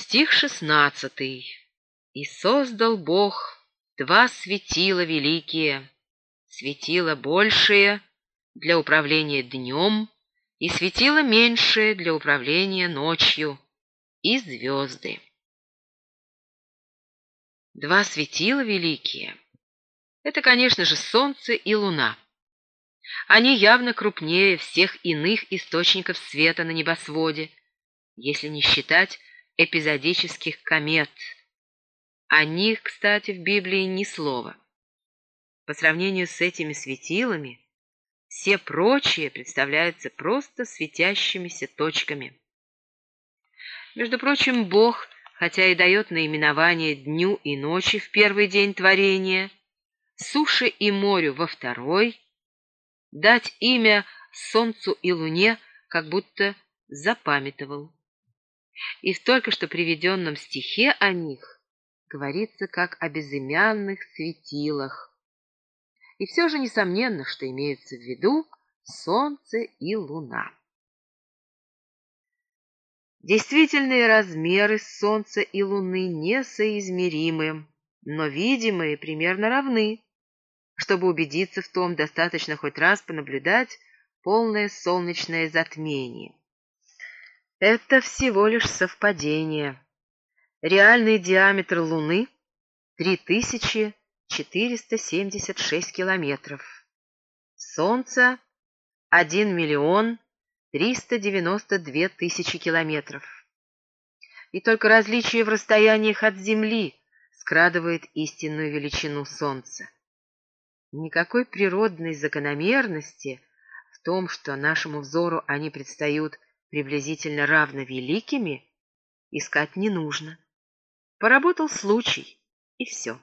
Стих шестнадцатый. «И создал Бог два светила великие, светило большее для управления днем и светило меньшее для управления ночью, и звезды». Два светила великие — это, конечно же, Солнце и Луна. Они явно крупнее всех иных источников света на небосводе, если не считать эпизодических комет. О них, кстати, в Библии ни слова. По сравнению с этими светилами, все прочие представляются просто светящимися точками. Между прочим, Бог, хотя и дает наименование дню и ночи в первый день творения, суше и морю во второй, дать имя солнцу и луне как будто запамятовал. И в только что приведенном стихе о них говорится как о безымянных светилах. И все же несомненно, что имеются в виду солнце и луна. Действительные размеры Солнца и Луны несоизмеримы, но видимые примерно равны. Чтобы убедиться в том, достаточно хоть раз понаблюдать полное солнечное затмение. Это всего лишь совпадение. Реальный диаметр Луны — 3476 километров. Солнце — 1 миллион 392 тысячи километров. И только различие в расстояниях от Земли скрадывает истинную величину Солнца. Никакой природной закономерности в том, что нашему взору они предстают приблизительно равно великими, искать не нужно. Поработал случай, и все.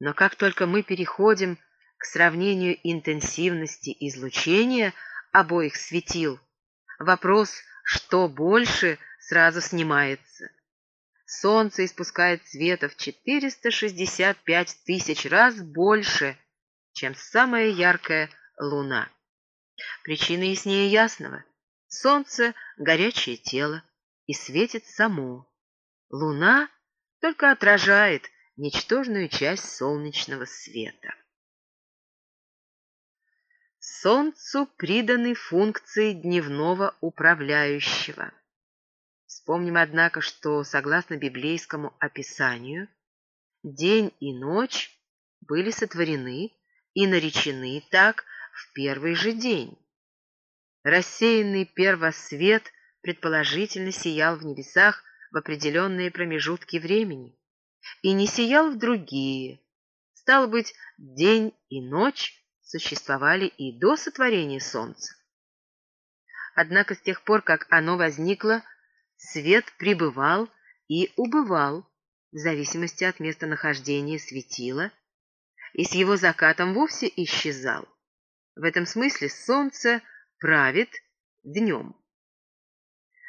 Но как только мы переходим к сравнению интенсивности излучения обоих светил, вопрос «что больше?» сразу снимается. Солнце испускает света в 465 тысяч раз больше, чем самая яркая луна. Причина яснее ясного. Солнце — горячее тело и светит само. Луна только отражает ничтожную часть солнечного света. Солнцу приданы функции дневного управляющего. Вспомним, однако, что, согласно библейскому описанию, день и ночь были сотворены и наречены так в первый же день. Рассеянный первосвет предположительно сиял в небесах в определенные промежутки времени и не сиял в другие. Стало быть, день и ночь существовали и до сотворения Солнца. Однако с тех пор, как оно возникло, свет пребывал и убывал в зависимости от местонахождения светила, и с его закатом вовсе исчезал. В этом смысле Солнце правит днем.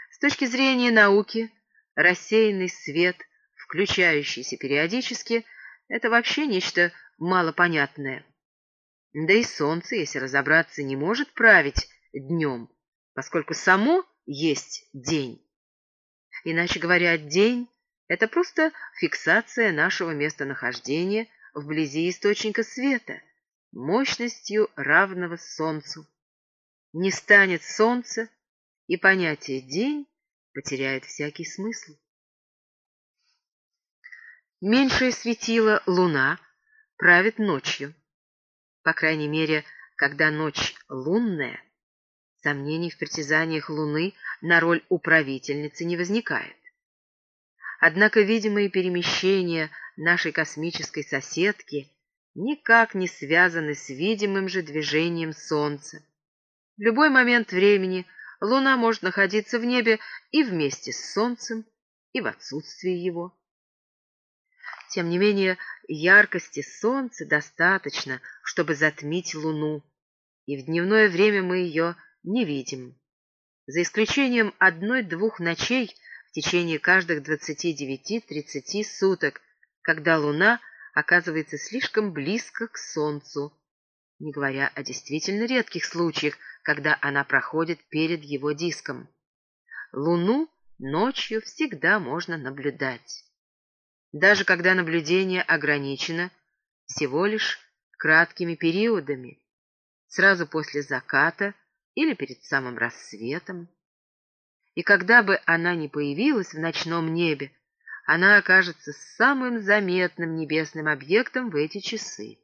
С точки зрения науки, рассеянный свет, включающийся периодически, это вообще нечто малопонятное. Да и Солнце, если разобраться, не может править днем, поскольку само есть день. Иначе говоря, день — это просто фиксация нашего местонахождения вблизи источника света, мощностью равного Солнцу. Не станет солнца, и понятие «день» потеряет всякий смысл. Меньшее светило луна правит ночью. По крайней мере, когда ночь лунная, сомнений в притязаниях Луны на роль управительницы не возникает. Однако видимые перемещения нашей космической соседки никак не связаны с видимым же движением Солнца. В любой момент времени Луна может находиться в небе и вместе с Солнцем, и в отсутствии его. Тем не менее, яркости Солнца достаточно, чтобы затмить Луну, и в дневное время мы ее не видим. За исключением одной-двух ночей в течение каждых 29-30 суток, когда Луна оказывается слишком близко к Солнцу, не говоря о действительно редких случаях, когда она проходит перед его диском. Луну ночью всегда можно наблюдать. Даже когда наблюдение ограничено всего лишь краткими периодами, сразу после заката или перед самым рассветом. И когда бы она ни появилась в ночном небе, она окажется самым заметным небесным объектом в эти часы.